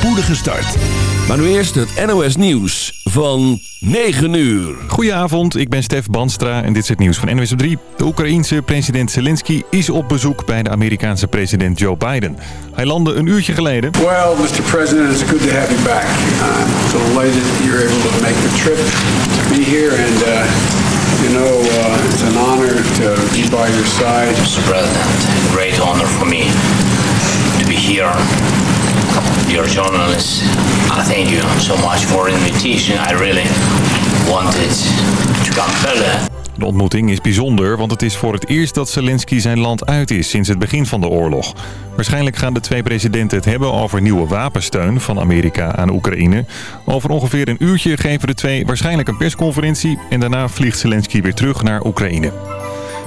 spoedige start. Maar nu eerst het NOS Nieuws van 9 uur. Goedenavond, ik ben Stef Banstra en dit is het nieuws van NOS op 3. De Oekraïense president Zelensky is op bezoek bij de Amerikaanse president Joe Biden. Hij landde een uurtje geleden. Well, Mr. President, it's good to have you back. I'm delighted that you're able to make the trip to be here and uh, you know, uh, it's an honor to be by your side. Mr. President, great honor for me to be here. Your journalist, I thank you so much for the invitation. I really wanted to come. De ontmoeting is bijzonder, want het is voor het eerst dat Zelensky zijn land uit is sinds het begin van de oorlog. Waarschijnlijk gaan de twee presidenten het hebben over nieuwe wapensteun van Amerika aan Oekraïne. Over ongeveer een uurtje geven de twee waarschijnlijk een persconferentie en daarna vliegt Zelensky weer terug naar Oekraïne.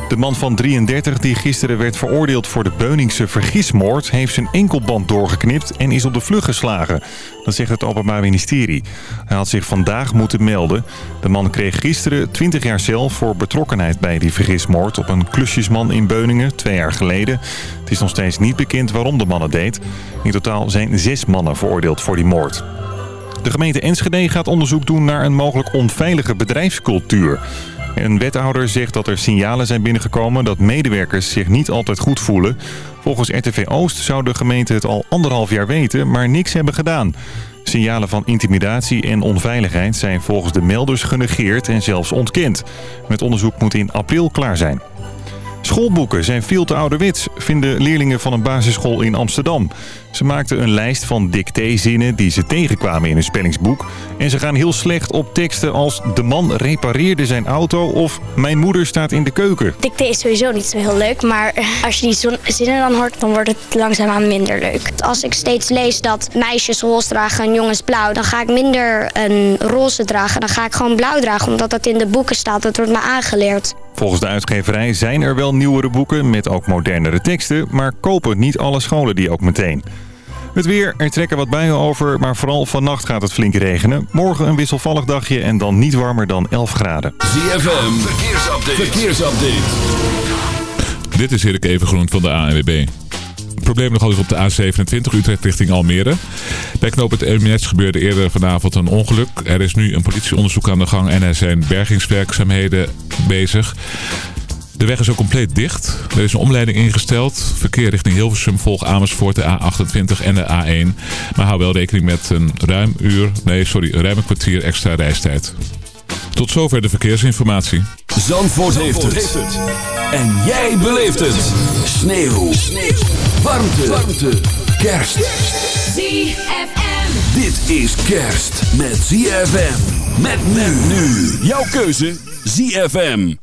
De man van 33 die gisteren werd veroordeeld voor de Beuningse vergismoord... heeft zijn enkelband doorgeknipt en is op de vlucht geslagen. Dat zegt het Openbaar Ministerie. Hij had zich vandaag moeten melden. De man kreeg gisteren 20 jaar cel voor betrokkenheid bij die vergismoord... op een klusjesman in Beuningen, twee jaar geleden. Het is nog steeds niet bekend waarom de man het deed. In totaal zijn zes mannen veroordeeld voor die moord. De gemeente Enschede gaat onderzoek doen naar een mogelijk onveilige bedrijfscultuur... Een wethouder zegt dat er signalen zijn binnengekomen dat medewerkers zich niet altijd goed voelen. Volgens RTV Oost zou de gemeente het al anderhalf jaar weten, maar niks hebben gedaan. Signalen van intimidatie en onveiligheid zijn volgens de melders genegeerd en zelfs ontkend. Het onderzoek moet in april klaar zijn. Schoolboeken zijn veel te ouderwets, vinden leerlingen van een basisschool in Amsterdam. Ze maakten een lijst van dictézinnen die ze tegenkwamen in een spellingsboek. En ze gaan heel slecht op teksten als de man repareerde zijn auto of mijn moeder staat in de keuken. Dicté is sowieso niet zo heel leuk, maar als je die zinnen dan hoort, dan wordt het langzaamaan minder leuk. Als ik steeds lees dat meisjes roze dragen en jongens blauw, dan ga ik minder een roze dragen. Dan ga ik gewoon blauw dragen, omdat dat in de boeken staat. Dat wordt me aangeleerd. Volgens de uitgeverij zijn er wel nieuwere boeken met ook modernere teksten, maar kopen niet alle scholen die ook meteen. Het weer, er trekken wat buien over, maar vooral vannacht gaat het flink regenen. Morgen een wisselvallig dagje en dan niet warmer dan 11 graden. ZFM, verkeersupdate. verkeersupdate. Dit is Erik Evengroen van de ANWB. Probleem nog altijd op de A27 Utrecht richting Almere. Bij knoop het Eminets gebeurde eerder vanavond een ongeluk. Er is nu een politieonderzoek aan de gang en er zijn bergingswerkzaamheden bezig. De weg is ook compleet dicht. Er is een omleiding ingesteld. Verkeer richting Hilversum volgt Amersfoort, de A28 en de A1. Maar hou wel rekening met een ruim uur, nee sorry, ruim een kwartier extra reistijd. Tot zover de verkeersinformatie. Zandvoort, heeft, het. En jij beleeft het. Sneeuw. Sneeuw. Warmte. Warmte. Kerst. ZFM. Dit is kerst met ZFM. Met men nu. Jouw keuze ZFM.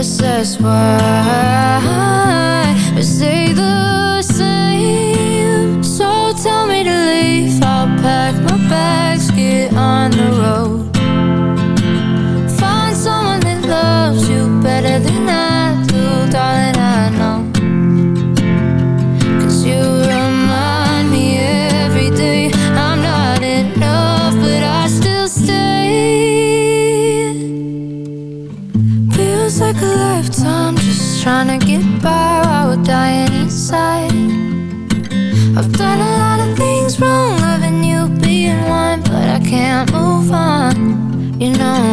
guess that's why we stay the same. So tell me to leave, I'll pack my bags, get on the road.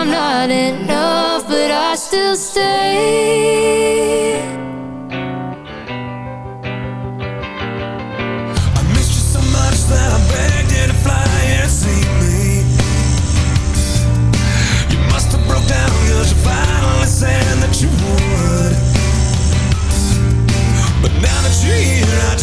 I'm not enough, but I still stay. I missed you so much that I begged you to fly and see me. You must have broke you finally said that you would. But now that you're here, I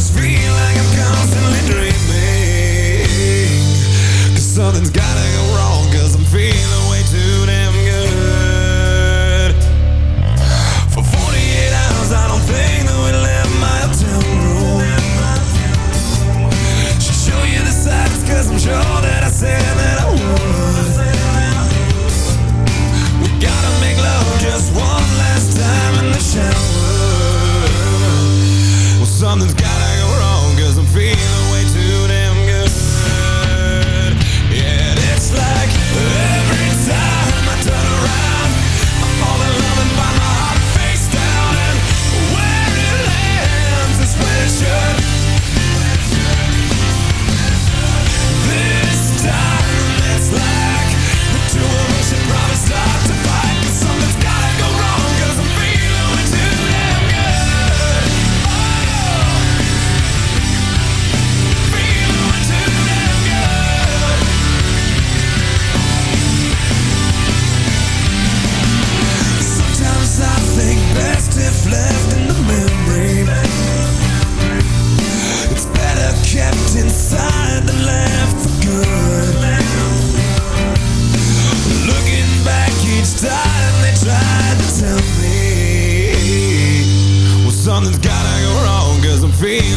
something's gotta go wrong Cause I'm feeling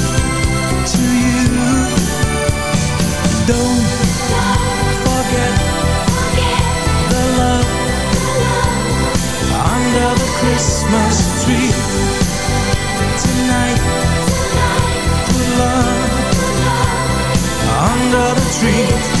under the Christmas tree tonight, the love under the tree.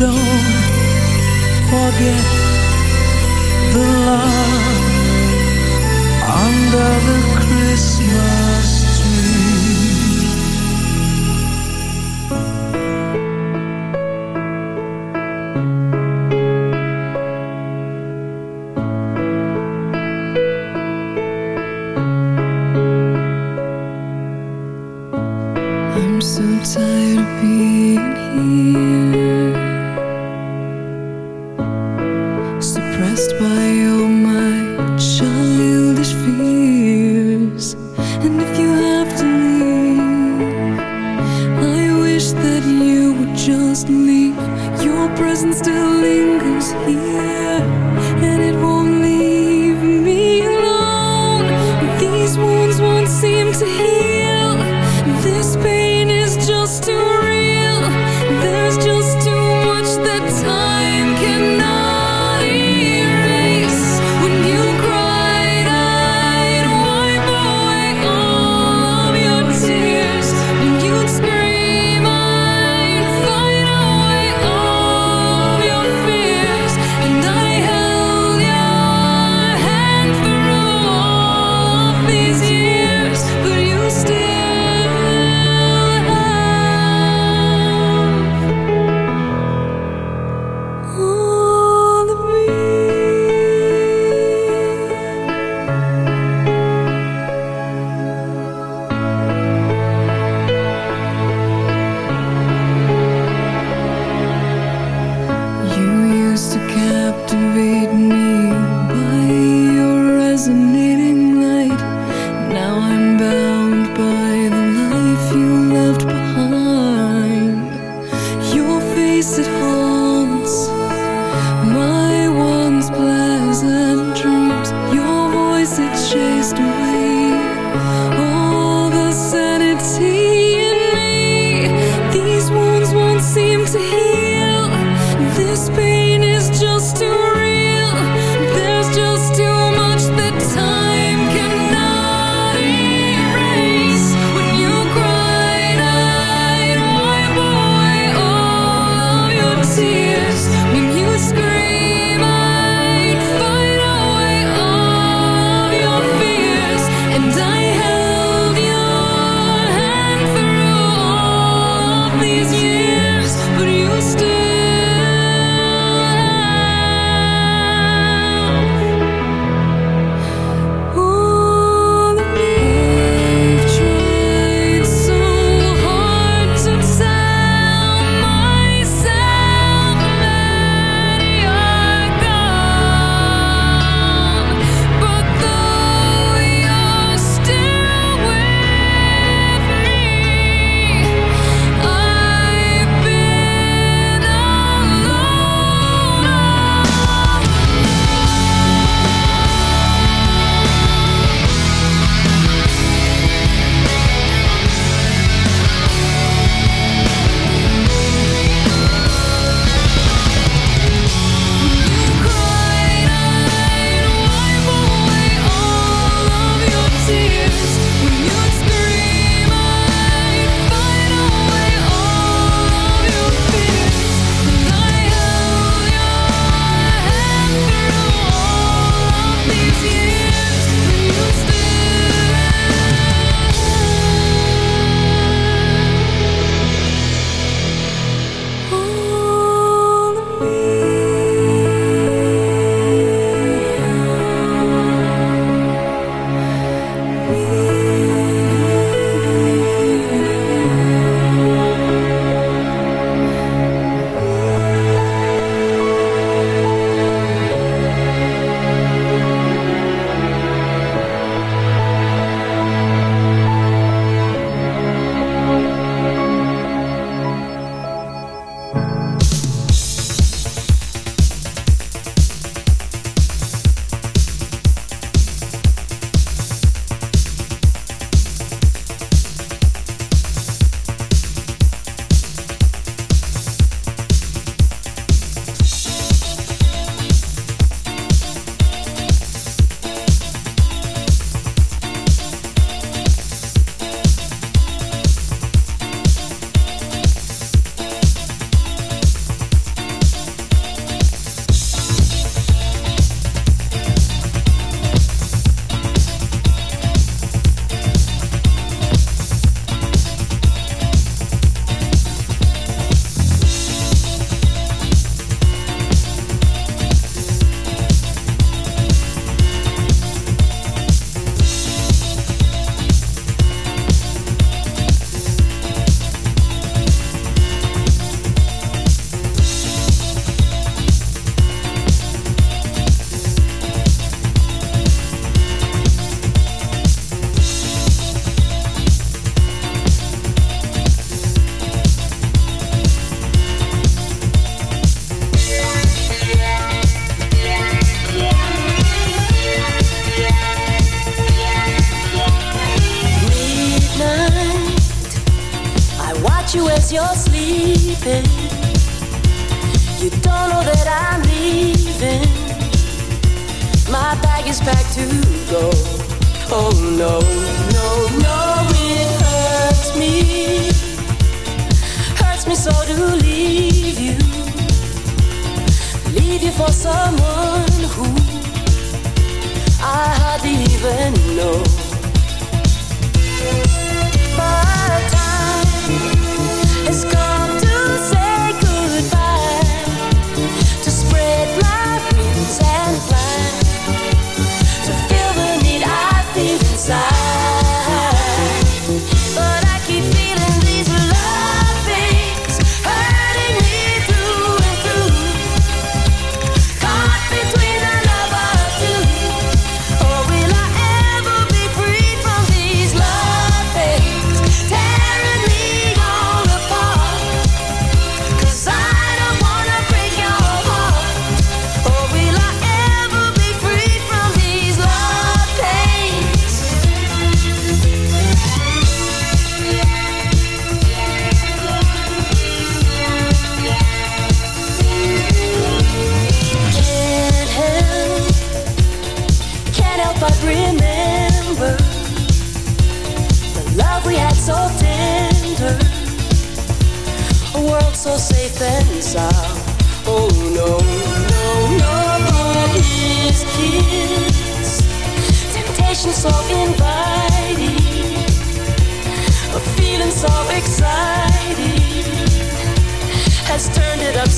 Don't forget sleeping. You don't know that I'm leaving. My bag is packed to go. Oh no.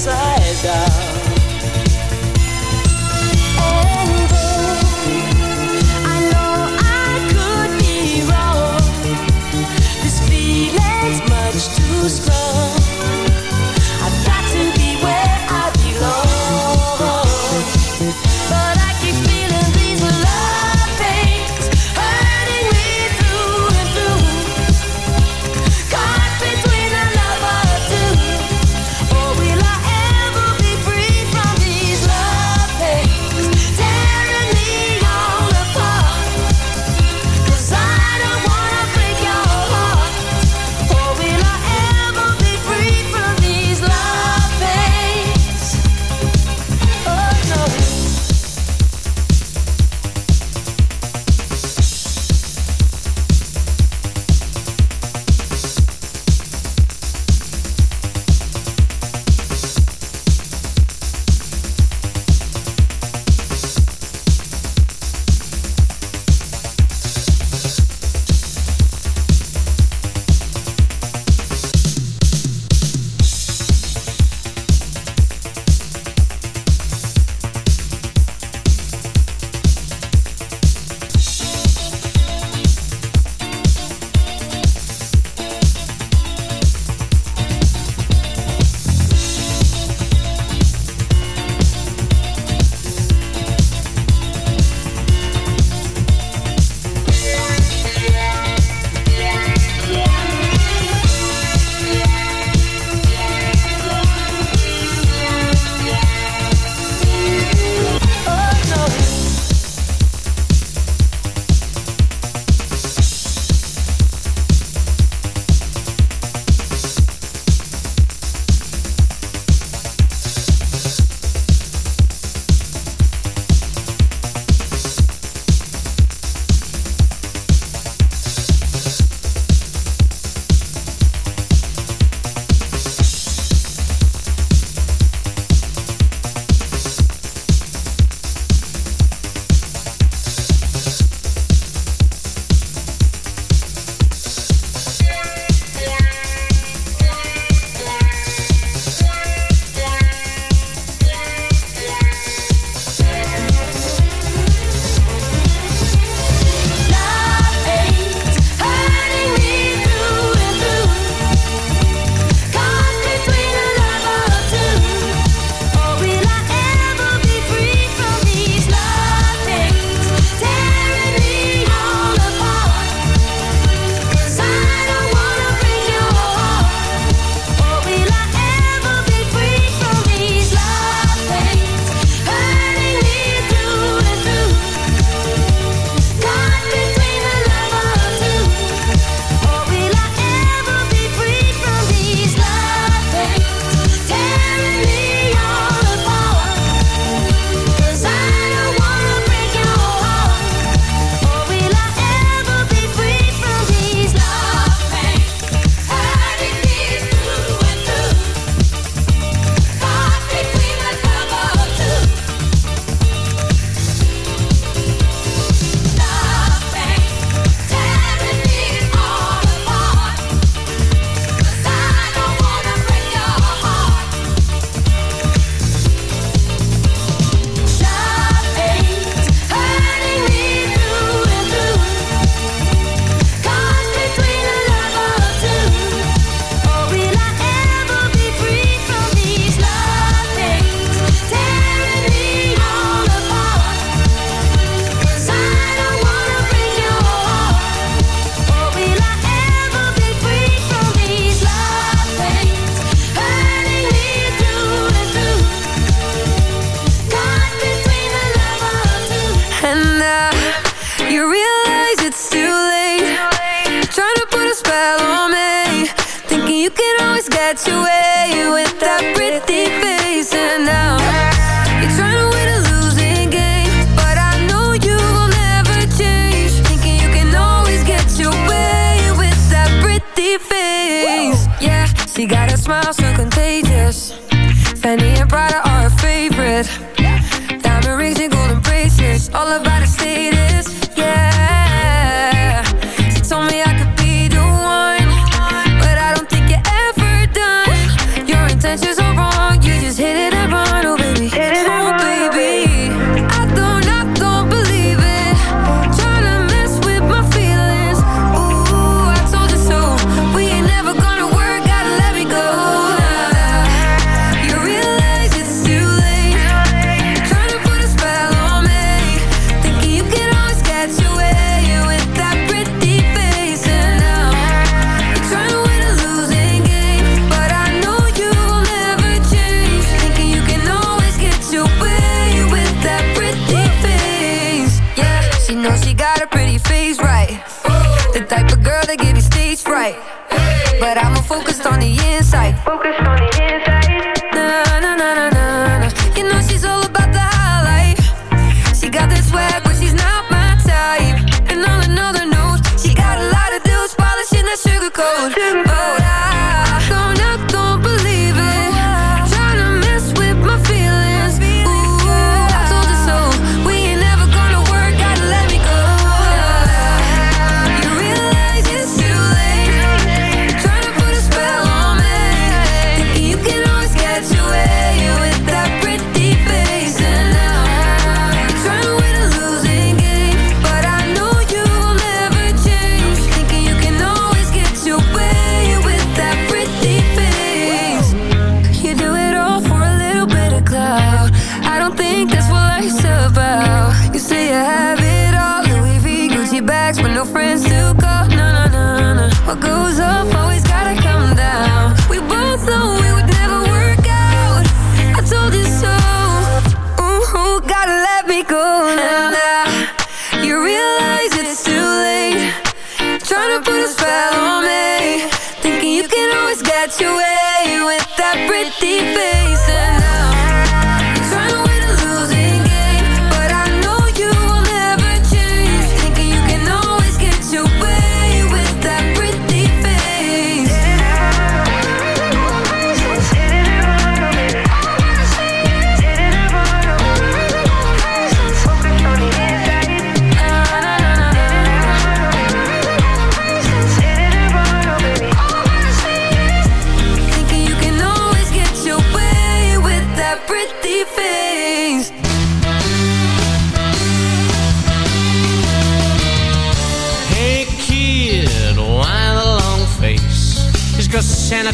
inside out. Uh.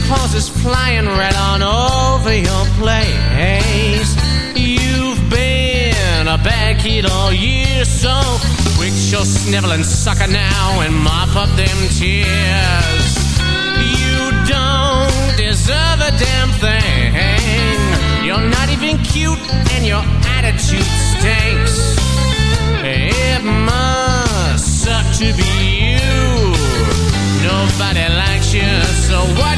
pauses flying right on over your place. You've been a bad kid all year, so quit your sniveling sucker now and mop up them tears. You don't deserve a damn thing. You're not even cute, and your attitude stinks. It must suck to be you. Nobody likes you, so what?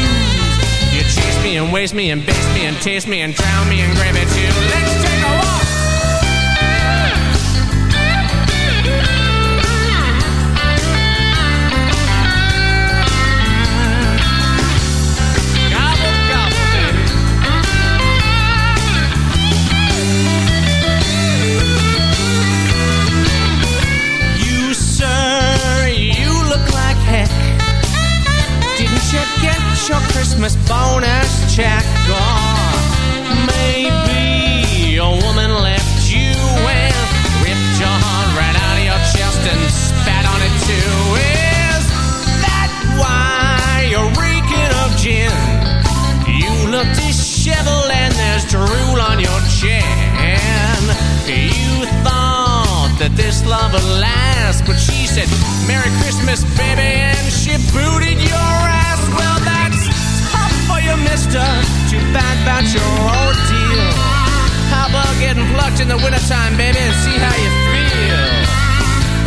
me and waste me and base me and taste me and drown me in gravity. Let's take a walk. your Christmas bonus check gone. maybe your woman left you and ripped your heart right out of your chest and spat on it too. Is that why you're reeking of gin? You look disheveled and there's drool on your chin. You thought that this love would last, but she said, "Merry Christmas, baby," and she booted mister. Too bad about your ordeal. How about getting plucked in the wintertime, baby, and see how you feel?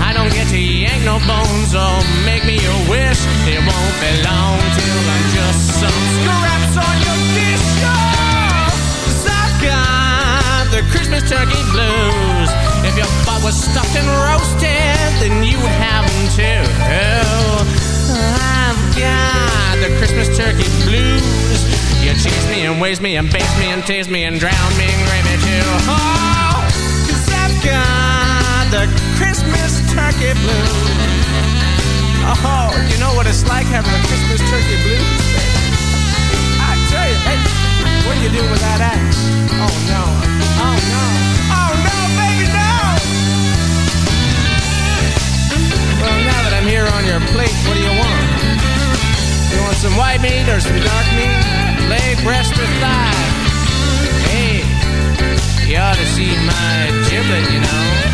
I don't get to yank no bones or make me a wish. It won't be long till I'm just some scraps on your dish. I've got the Christmas turkey blues. If your butt was stuffed and roasted, then you have them too. I've got the Christmas turkey blues. You chase me and waste me and base me and taste me and drown me in gravy too. Oh, cause I've got the Christmas turkey blues. Oh, you know what it's like having a Christmas turkey blues? I tell you, hey, what are you doing with that axe? Oh no, oh no, oh no, baby, no! Well, now that I'm here on your plate, what do you want? Some white meat or some dark meat? Leg, breast, or thigh? Hey, you ought to see my giblet, you know.